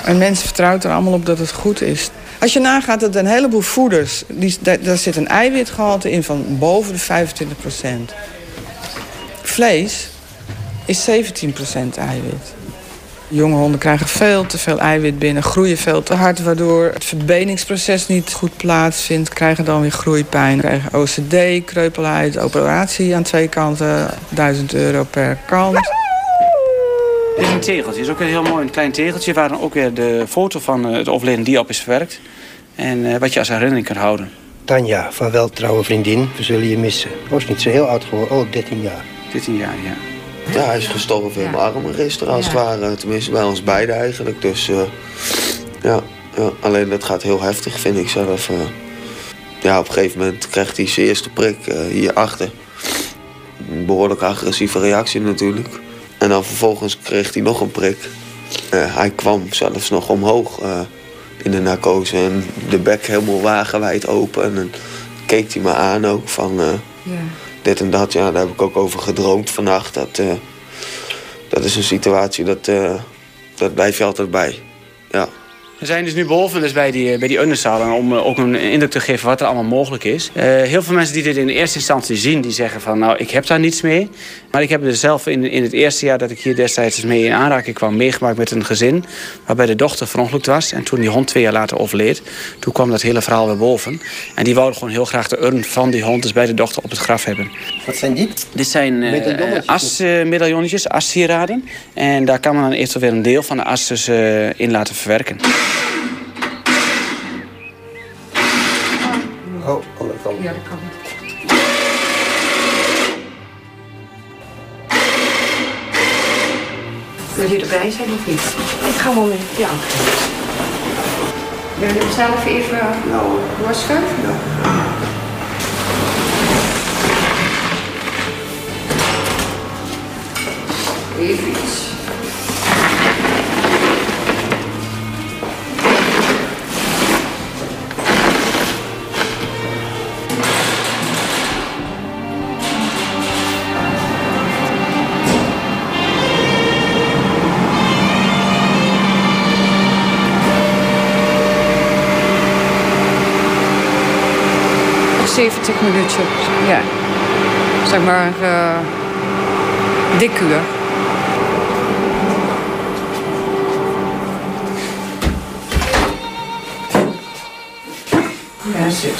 En mensen vertrouwen er allemaal op dat het goed is. Als je nagaat dat een heleboel voeders... Die, daar, zit een eiwitgehalte in van boven de 25 procent. Vlees is 17 procent eiwit. Jonge honden krijgen veel te veel eiwit binnen, groeien veel te hard... waardoor het verbeningsproces niet goed plaatsvindt. Krijgen dan weer groeipijn, krijgen OCD, kreupelheid, operatie aan twee kanten. 1000 euro per kant. Dit is een tegeltje. Het is ook een heel mooi een klein tegeltje... waar dan ook weer de foto van eh, het overleden dier op is verwerkt. En uh, wat je als herinnering kan houden. Tanja, van wel trouwe vriendin, we zullen je missen. Was niet zo heel oud geworden, oh, 13 jaar. 13 jaar, ja. Ja, hij is gestorven in mijn armen gisteren als het ware. Tenminste, bij ons beiden eigenlijk. Dus uh, ja, ja, alleen dat gaat heel heftig, vind ik zelf. Uh, ja, op een gegeven moment krijgt hij zijn eerste prik uh, hierachter. Een behoorlijk agressieve reactie natuurlijk. En dan vervolgens kreeg hij nog een prik. hij kwam zelfs nog omhoog in de narcose. En de bek helemaal wagenwijd open. En keek hij me aan ook van... Ja dit en dat. Ja, daar heb ik ook over gedroomd vannacht. Dat, uh, dat is een situatie, dat, uh, dat blijf je altijd bij. We zijn dus nu boven dus bij die, bij die underzalen om uh, ook een indruk te geven wat er allemaal mogelijk is. Uh, heel veel mensen die dit in eerste instantie zien, die zeggen van nou ik heb daar niets mee. Maar ik heb er zelf in, in het eerste jaar dat ik hier destijds mee in aanraking kwam meegemaakt met een gezin. Waarbij de dochter verongelukt was en toen die hond twee jaar later overleed. Toen kwam dat hele verhaal weer boven. En die wouden gewoon heel graag de urn van die hond dus bij de dochter op het graf hebben. Wat zijn dit? Dit zijn uh, asmedaillonnetjes, assieraden. En daar kan men dan eventueel weer een deel van de as dus, in laten verwerken. Oh, andere kant. Ja, dat kan. Wil je erbij zijn of niet? Ik ga wel mee. Ja. Wil je hem zelf even nou, doorschuiven? Ja. Even iets. Nog 70 minuutjes, ja. Zeg maar, uh, dik uur. Ja, zit.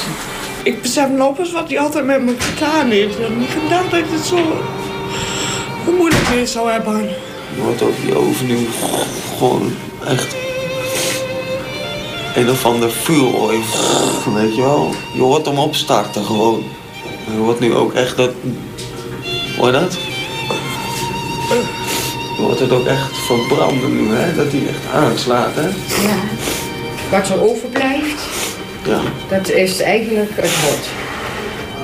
Ik besef nog eens wat hij altijd met me gedaan heeft. Ik had niet gedacht dat ik het zo moeilijk weer zou hebben. Je hoort ook die oven nu gewoon echt een of ander vuurooi. Weet je wel? Je hoort hem opstarten gewoon. Je hoort nu ook echt dat... Hoor je dat? Je hoort het ook echt verbranden nu, hè? Dat hij echt aanslaat, hè? Ja. Wat er overblijft, Ja. dat is eigenlijk het hot.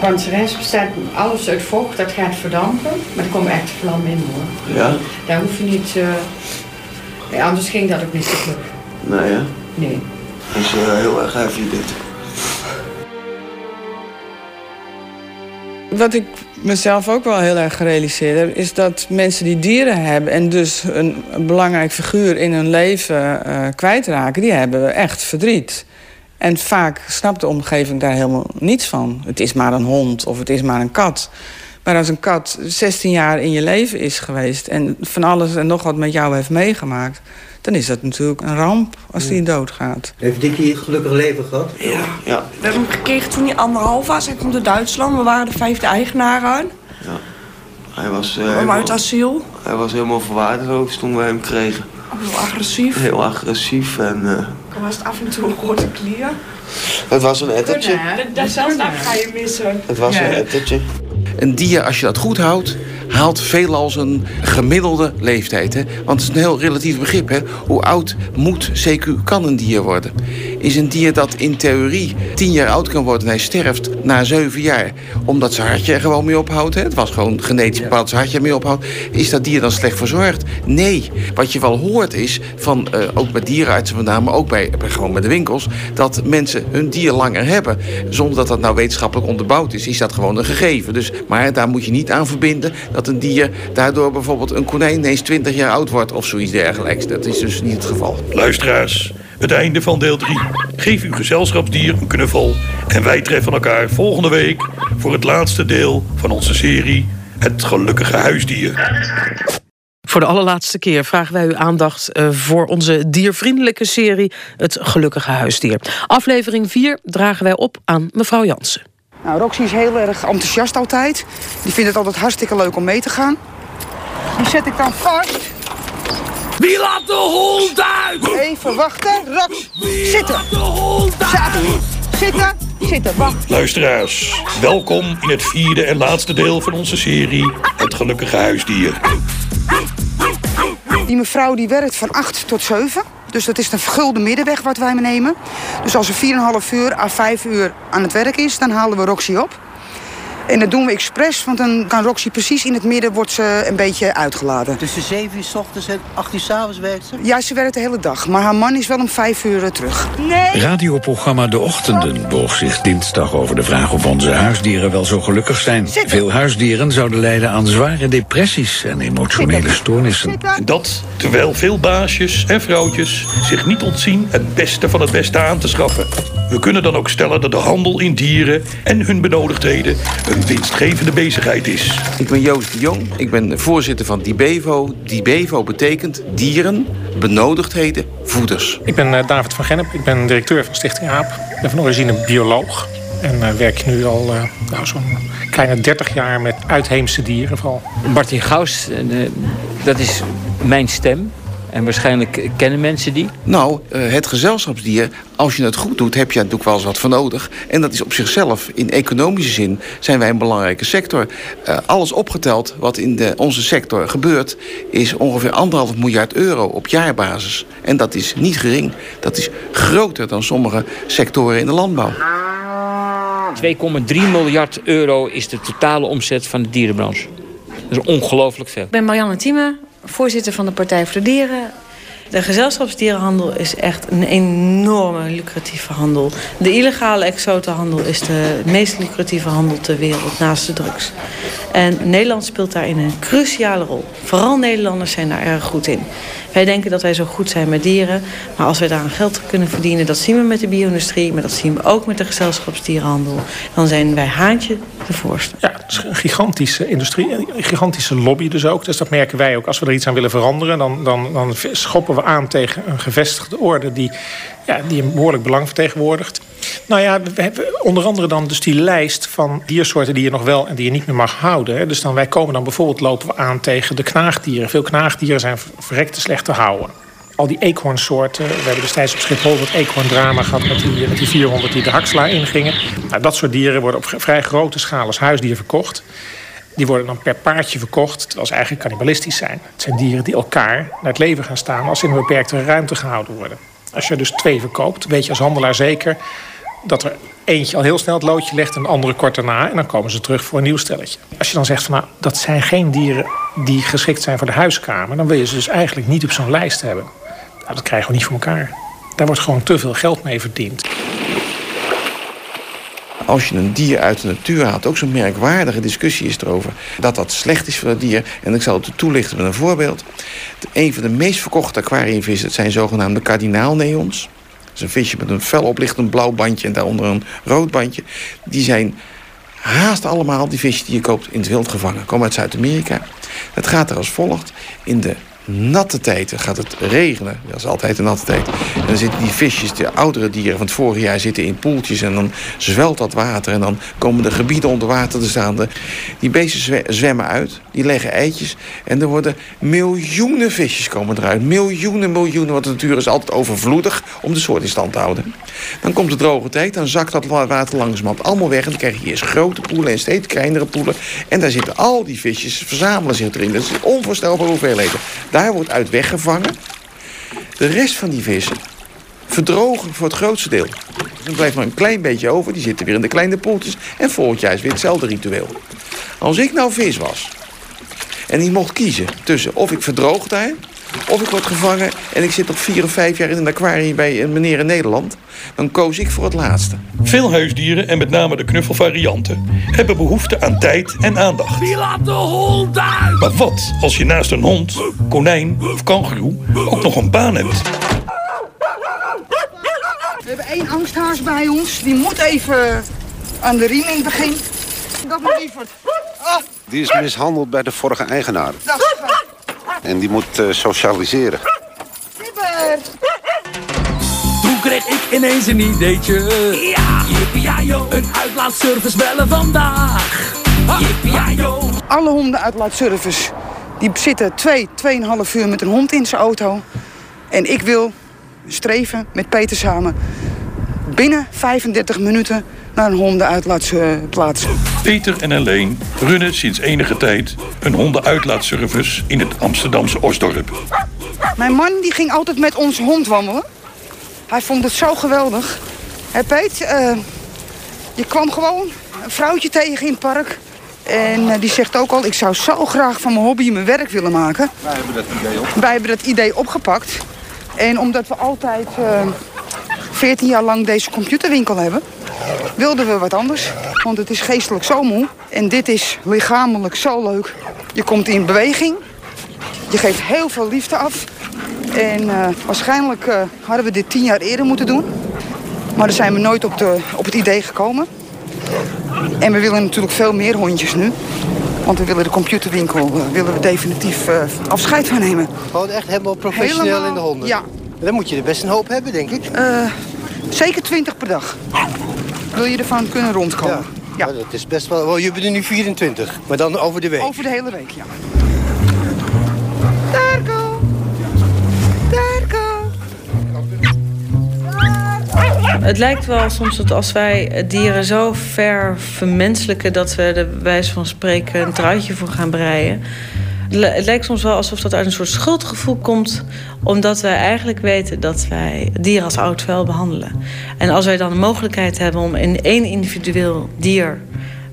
Want de rest bestaat alles uit vocht, dat gaat verdampen. Maar er komt echt vlam in hoor. Ja? Daar hoef je niet... eh, ja, anders ging dat ook niet zo vlug. Nee, hè? Nee. Dat is eh, heel erg heavy, dit. Wat ik mezelf ook wel heel erg gerealiseerd heb... is dat mensen die dieren hebben... en dus een, belangrijk figuur in hun leven eh, kwijtraken... die hebben echt verdriet. En vaak snapt de omgeving daar helemaal niets van. Het is maar een hond of het is maar een kat. Maar als een kat 16 jaar in je leven is geweest... en van alles en nog wat met jou heeft meegemaakt... dan is dat natuurlijk een ramp als die doodgaat. Heeft Dickie een gelukkig leven gehad? Ja. Ja. We hebben hem gekregen toen hij anderhalf was. Hij komt uit Duitsland. We waren de vijfde eigenaren. Hij was, eh, Kwam helemaal- uit asiel. hij was helemaal verwaardeloosd toen wij hem kregen. Heel agressief. Heel agressief en eh, Dan was het af en toe een rode klier. het was een ettertje. Zelfs daar ga je missen. Het was een ettertje. Een dier, als je dat goed houdt, haalt veelal zijn gemiddelde leeftijd. Hè? Want het is een heel relatief begrip. Hè? Hoe oud moet, CQ, kan een dier worden? Is een dier dat in theorie tien jaar oud kan worden... en hij sterft na zeven jaar, omdat zijn hartje er gewoon mee ophoudt... Hè? het was gewoon genetisch bepaald zijn hartje ermee ophoudt... is dat dier dan slecht verzorgd? Nee. Wat je wel hoort is, van, eh, ook bij dierenartsen vandaan... maar ook bij, bij- gewoon bij de winkels... dat mensen hun dier langer hebben. Zonder dat dat nou wetenschappelijk onderbouwd is, is dat gewoon een gegeven. Dus, maar daar moet je niet aan verbinden dat een dier... daardoor bijvoorbeeld een konijn ineens 20 jaar oud wordt... of zoiets dergelijks. Dat is dus niet het geval. Luisteraars, het einde van deel 3. Geef uw gezelschapsdier een knuffel. En wij treffen elkaar volgende week voor het laatste deel van onze serie Het Gelukkige Huisdier. Voor de allerlaatste keer vragen wij uw aandacht eh, voor onze diervriendelijke serie Het Gelukkige Huisdier. Aflevering 4 dragen wij op aan mevrouw Jansen. Nou, Roxy is heel erg enthousiast altijd. Die vindt het altijd hartstikke leuk om mee te gaan. Die zet ik dan vast. Wie laat de hond uit? Even wachten. Rox, zitten. Zitten. Zitten. Zitten, wacht. Luisteraars, welkom in het vierde en laatste deel van onze serie Het Gelukkige Huisdier. Die mevrouw die werkt van 8 tot 7. Dus dat is de vergulde middenweg wat wij nemen. Dus als ze 4,5 uur à 5 uur aan het werk is, dan halen we Roxy op. En dat doen we expres, want dan kan Roxy precies in het midden wordt ze een beetje uitgeladen. Tussen 7 uur s ochtends en 8 uur s avonds werkt ze? Ja, ze werkt de hele dag, maar haar man is wel om 5 uur eh, terug. Nee! Radioprogramma De Ochtenden boog zich dinsdag over de vraag of onze huisdieren wel zo gelukkig zijn. Veel huisdieren zouden lijden aan zware depressies en emotionele stoornissen. En dat terwijl veel baasjes en vrouwtjes zich niet ontzien het beste van het beste aan te schaffen. We kunnen dan ook stellen dat de handel in dieren en hun benodigdheden een winstgevende bezigheid is. Ik ben Joost de Jong, ik ben voorzitter van Dibevo. Dibevo betekent dieren, benodigdheden, voeders. Ik ben eh, David van Gennep, ik ben directeur van Stichting AAP. Ik ben van origine bioloog en eh, werk nu al eh, nou, zo'n kleine 30 jaar met uitheemse dieren vooral. Martin Gaus, eh, dat is mijn stem. En waarschijnlijk kennen mensen die. Nou, eh, het gezelschapsdier, als je het goed doet, heb je er natuurlijk wel eens wat voor nodig. En dat is op zichzelf, in economische zin, zijn wij een belangrijke sector. Eh, alles opgeteld wat in de, onze sector gebeurt, is ongeveer anderhalf miljard euro op jaarbasis. En dat is niet gering. Dat is groter dan sommige sectoren in de landbouw. 2,3 miljard euro is de totale omzet van de dierenbranche. Dat is ongelooflijk veel. Ik ben Marianne Thieme, voorzitter van de Partij voor de Dieren. De gezelschapsdierenhandel is echt een enorme lucratieve handel. De illegale exotenhandel is de meest lucratieve handel ter wereld naast de drugs. En Nederland speelt daarin een cruciale rol. Vooral Nederlanders zijn daar erg goed in. Wij denken dat wij zo goed zijn met dieren. Maar als wij daar aan geld kunnen verdienen, dat zien we met de bio-industrie... maar dat zien we ook met de gezelschapsdierenhandel. Dan zijn wij haantje de voorste. Ja, het is een gigantische industrie, een gigantische lobby dus ook. Dus dat merken wij ook. Als we er iets aan willen veranderen, dan, dan, dan schoppen we aan tegen een gevestigde orde die, ja, die een behoorlijk belang vertegenwoordigt. Nou ja, we hebben onder andere dan dus die lijst van diersoorten die je nog wel en die je niet meer mag houden. Dus dan wij komen dan bijvoorbeeld lopen we aan tegen de knaagdieren. Veel knaagdieren zijn verrekte slecht te houden. Al die eekhoornsoorten. We hebben destijds op Schiphol het eekhoorndrama gehad met die, die 400 die de haksla ingingen. Nou, dat soort dieren worden op vrij grote schaal als huisdier verkocht. Die worden dan per paardje verkocht, terwijl ze eigenlijk cannibalistisch zijn. Het zijn dieren die elkaar naar het leven gaan staan als ze in een beperkte ruimte gehouden worden. Als je dus twee verkoopt, weet je als handelaar zeker dat er eentje al heel snel het loodje legt en de andere kort daarna. En dan komen ze terug voor een nieuw stelletje. Als je dan zegt van nou, dat zijn geen dieren die geschikt zijn voor de huiskamer, dan wil je ze dus eigenlijk niet op zo'n lijst hebben. Nou, dat krijgen we niet voor elkaar. Daar wordt gewoon te veel geld mee verdiend. Als je een dier uit de natuur haalt, ook zo'n merkwaardige discussie is erover dat dat slecht is voor het dier. En ik zal het toelichten met een voorbeeld. Een van de meest verkochte aquariumvissen zijn zogenaamde kardinaalneons. Dat is een visje met een fel oplichtend blauw bandje en daaronder een rood bandje. Die zijn haast allemaal, die visjes die je koopt, in het wild gevangen. Komen uit Zuid-Amerika. Het gaat er als volgt. In de natte tijd gaat het regenen. Dat is altijd een natte tijd. En dan zitten die visjes, de oudere dieren van het vorige jaar... zitten in poeltjes en dan zwelt dat water... en dan komen de gebieden onder water te staan. Die beesten zwemmen uit, die leggen eitjes... en er worden miljoenen visjes komen eruit. Miljoenen, miljoenen, want de natuur is altijd overvloedig... om de soort in stand te houden. Dan komt de droge tijd, dan zakt dat water langzamerhand allemaal weg... en dan krijg je eerst grote poelen en steeds kleinere poelen... en daar zitten al die visjes, verzamelen zich erin. Dat is onvoorstelbaar hoeveelheden. Daar wordt uit weggevangen. De rest van die vissen verdrogen voor het grootste deel. Dus dan blijft maar een klein beetje over. Die zitten weer in de kleine poeltjes. En volgend jaar is weer hetzelfde ritueel. Als ik nou vis was... en ik mocht kiezen tussen of ik verdroog daar... of ik word gevangen en ik zit nog vier of vijf jaar in een aquarium bij een meneer in Nederland... dan koos ik voor het laatste. Veel huisdieren, en met name de knuffelvarianten... hebben behoefte aan tijd en aandacht. Wie laat de hond uit? Maar wat als je naast een hond, konijn of kangeroe... ook nog een baan hebt? We hebben één angsthaas bij ons. Die moet even aan de riem in het begin. Dat moet lieverd. Ah, Die is mishandeld bij de vorige eigenaar. dat is fijn. En die moet eh, socialiseren. Toen kreeg ik ineens een ideetje. Ja, yippie een uitlaatservice bellen vandaag. Yippie Alle honden uitlaatservice. Die zitten twee, tweeënhalf uur met een hond in zijn auto. En ik wil streven met Peter samen binnen 35 minuten naar een hondenuitlaatplaats. Peter en Helene runnen sinds enige tijd een hondenuitlaatservice in het Amsterdamse Osdorp. Mijn man die ging altijd met ons hond wandelen. Hij vond het zo geweldig. Hé Peet, eh, je kwam gewoon een vrouwtje tegen in het park. En eh, die zegt ook al, ik zou zo graag van mijn hobby mijn werk willen maken. Wij hebben dat idee op. Wij hebben dat idee opgepakt. En omdat we altijd eh 14 jaar lang deze computerwinkel hebben... wilden we wat anders. Want het is geestelijk zo moe. En dit is lichamelijk zo leuk. Je komt in beweging. Je geeft heel veel liefde af. En eh, waarschijnlijk eh, hadden we dit tien jaar eerder moeten doen. Maar daar zijn we nooit op, de, op het idee gekomen. En we willen natuurlijk veel meer hondjes nu. Want we willen de computerwinkel eh, willen we definitief afscheid van nemen. Gewoon echt helemaal professioneel Helemaal, in de honden. ja. Dan moet je er best een hoop hebben, denk ik. Zeker 20 per dag. Wil je ervan kunnen rondkomen? Ja. Dat is best wel... wel, je bent er nu 24, maar dan over de week. Over de hele week, ja. Darko! Darko! Het lijkt wel soms dat als wij dieren zo ver vermenselijken... dat we er bij wijze van spreken een truitje voor gaan breien. Het lijkt soms wel alsof dat uit een soort schuldgevoel komt... omdat wij eigenlijk weten dat wij dieren als oud vuil behandelen. En als wij dan de mogelijkheid hebben om in één individueel dier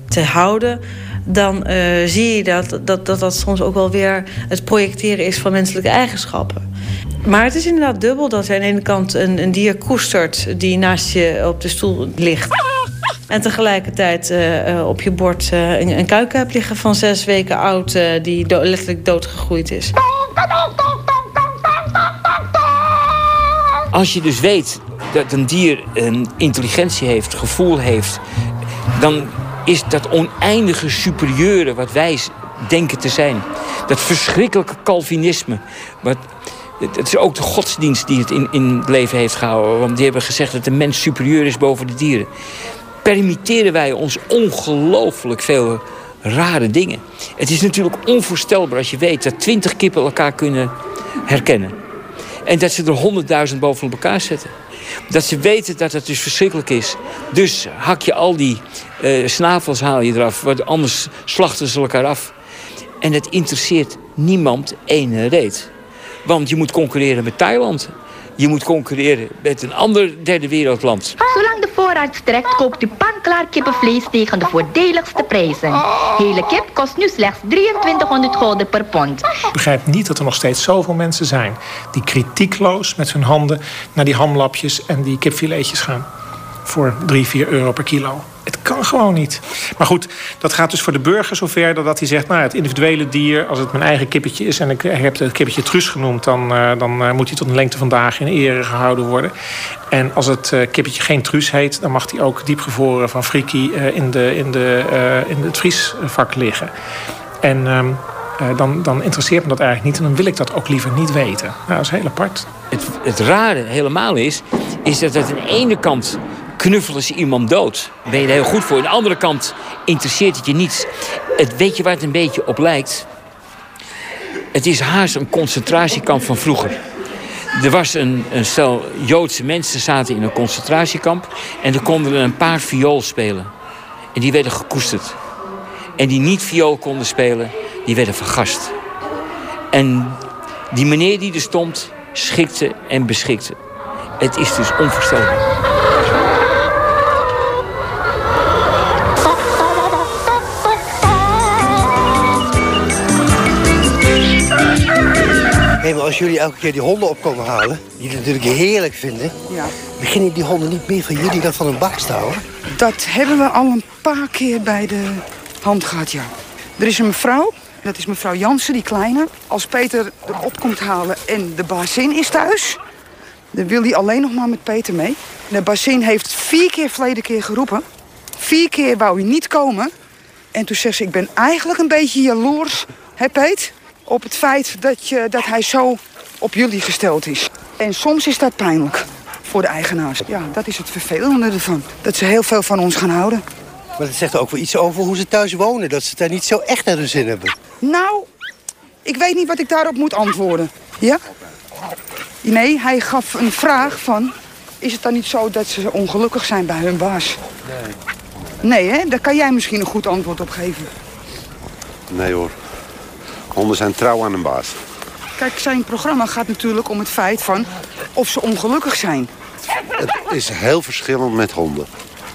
te houden... dan eh, zie je dat dat, dat dat soms ook wel weer het projecteren is van menselijke eigenschappen. Maar het is inderdaad dubbel dat je aan de ene kant een, een dier koestert... die naast je op de stoel ligt... En tegelijkertijd eh, eh, op je bord eh, een, een hebt liggen van zes weken oud... die letterlijk doodgegroeid is. Als je dus weet dat een dier een intelligentie heeft, gevoel heeft, dan is dat oneindige superieure wat wij denken te zijn. Dat verschrikkelijke Calvinisme. Wat, het is ook de godsdienst die het in, in leven heeft gehouden. Want die hebben gezegd dat de mens superieur is boven de dieren. Permitteren wij ons ongelooflijk veel rare dingen. Het is natuurlijk onvoorstelbaar als je weet dat twintig kippen elkaar kunnen herkennen. En dat ze er honderdduizend boven elkaar zetten. Dat ze weten dat het dus verschrikkelijk is. Dus hak je al die eh, snavels haal je eraf. Want anders slachten ze elkaar af. En het interesseert niemand ene reet. Want je moet concurreren met Thailand. Je moet concurreren met een ander derde wereldland. Zolang de voorraad strekt, koopt u panklaar kippenvlees tegen de voordeligste prijzen. Hele kip kost nu slechts 2300 gulden per pond. Ik begrijp niet dat er nog steeds zoveel mensen zijn... die kritiekloos met hun handen naar die hamlapjes en die kipfiletjes gaan. Voor 3, 4 euro per kilo. Het kan gewoon niet. Maar goed, dat gaat dus voor de burger zover dat hij zegt... nou, het individuele dier, als het mijn eigen kippetje is... en ik heb het kippetje Truus genoemd... dan, uh, dan uh, moet hij tot een lengte van dagen in ere gehouden worden. En als het uh, kippetje geen Truus heet... dan mag hij ook diepgevroren van Friki in, de, in, de, in het vriesvak liggen. En... Uh, dan, dan interesseert me dat eigenlijk niet. En dan wil ik dat ook liever niet weten. Nou, dat is heel apart. Het, het rare helemaal is, is dat het aan de ene kant knuffelen ze iemand dood. Daar ben je er heel goed voor. Aan de andere kant interesseert het je niets. Het, weet je waar het een beetje op lijkt? Het is haast een concentratiekamp van vroeger. Er was een, een stel Joodse mensen zaten in een concentratiekamp... en er konden een paar viool spelen. En die werden gekoesterd. En die niet viool konden spelen, die werden vergast. En die meneer die er stond, schikte en beschikte. Het is dus onvoorstelbaar. Maar als jullie elke keer die honden op komen halen, die het natuurlijk heerlijk vinden, ja. beginnen die honden niet meer van jullie dan van een baas te houden? Dat hebben we al een paar keer bij de hand gehad, ja. Er is een mevrouw, dat is mevrouw Jansen, die kleine. Als Peter erop komt halen en de bazin is thuis... dan wil hij alleen nog maar met Peter mee. De bazin heeft vier keer verleden keer geroepen. Vier keer wou hij niet komen. En toen zegt ze, ik ben eigenlijk een beetje jaloers, hè Peet? Op het feit dat, je, dat hij zo op jullie gesteld is. En soms is dat pijnlijk voor de eigenaars. Ja, dat is het vervelende ervan. Dat ze heel veel van ons gaan houden. Maar dat zegt ook wel iets over hoe ze thuis wonen. Dat ze het daar niet zo echt naar hun zin hebben. Nou, ik weet niet wat ik daarop moet antwoorden. Ja? Nee, hij gaf een vraag van... Is het dan niet zo dat ze ongelukkig zijn bij hun baas? Nee. Nee, hè? Daar kan jij misschien een goed antwoord op geven. Nee hoor. Honden zijn trouw aan een baas. Kijk, zijn programma gaat natuurlijk om het feit van of ze ongelukkig zijn. Het is heel verschillend met honden.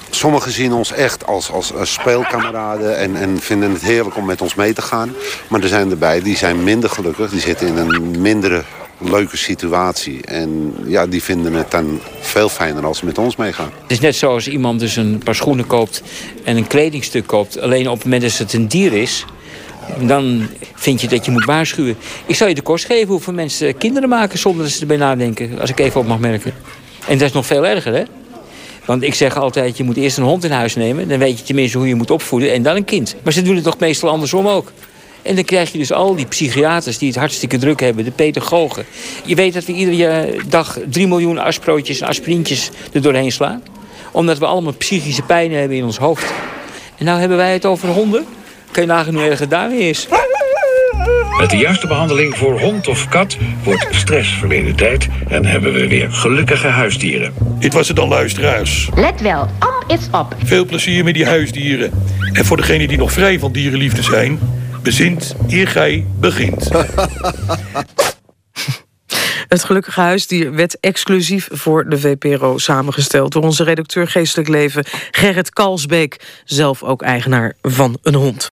Sommigen zien ons echt als, als, als speelkameraden en, en vinden het heerlijk om met ons mee te gaan. Maar er zijn erbij die zijn minder gelukkig. Die zitten in een mindere leuke situatie. En ja, die vinden het dan veel fijner als ze met ons meegaan. Het is net zoals iemand dus een paar schoenen koopt en een kledingstuk koopt. Alleen op het moment dat het een dier is, dan vind je dat je moet waarschuwen. Ik zal je de kost geven hoeveel mensen kinderen maken zonder dat ze erbij nadenken. Als ik even op mag merken. En dat is nog veel erger, hè? Want ik zeg altijd, je moet eerst een hond in huis nemen. Dan weet je tenminste hoe je moet opvoeden en dan een kind. Maar ze doen het toch meestal andersom ook. En dan krijg je dus al die psychiaters die het hartstikke druk hebben. De pedagogen. Je weet dat we iedere dag 3 miljoen asprootjes en aspirintjes er doorheen slaan. Omdat we allemaal psychische pijn hebben in ons hoofd. En nou hebben wij het over honden. Kan je nagaan hoe erg het daarmee is. Met de juiste behandeling voor hond of kat wordt stress verleden tijd en hebben we weer gelukkige huisdieren. Dit was het dan, luisteraars. Let wel, op is op. Veel plezier met die huisdieren. En voor degenen die nog vrij van dierenliefde zijn, bezint eer gij begint. [LAUGHS] Het gelukkige huisdier werd exclusief voor de VPRO samengesteld... door onze redacteur Geestelijk Leven Gerrit Kalsbeek, zelf ook eigenaar van een hond.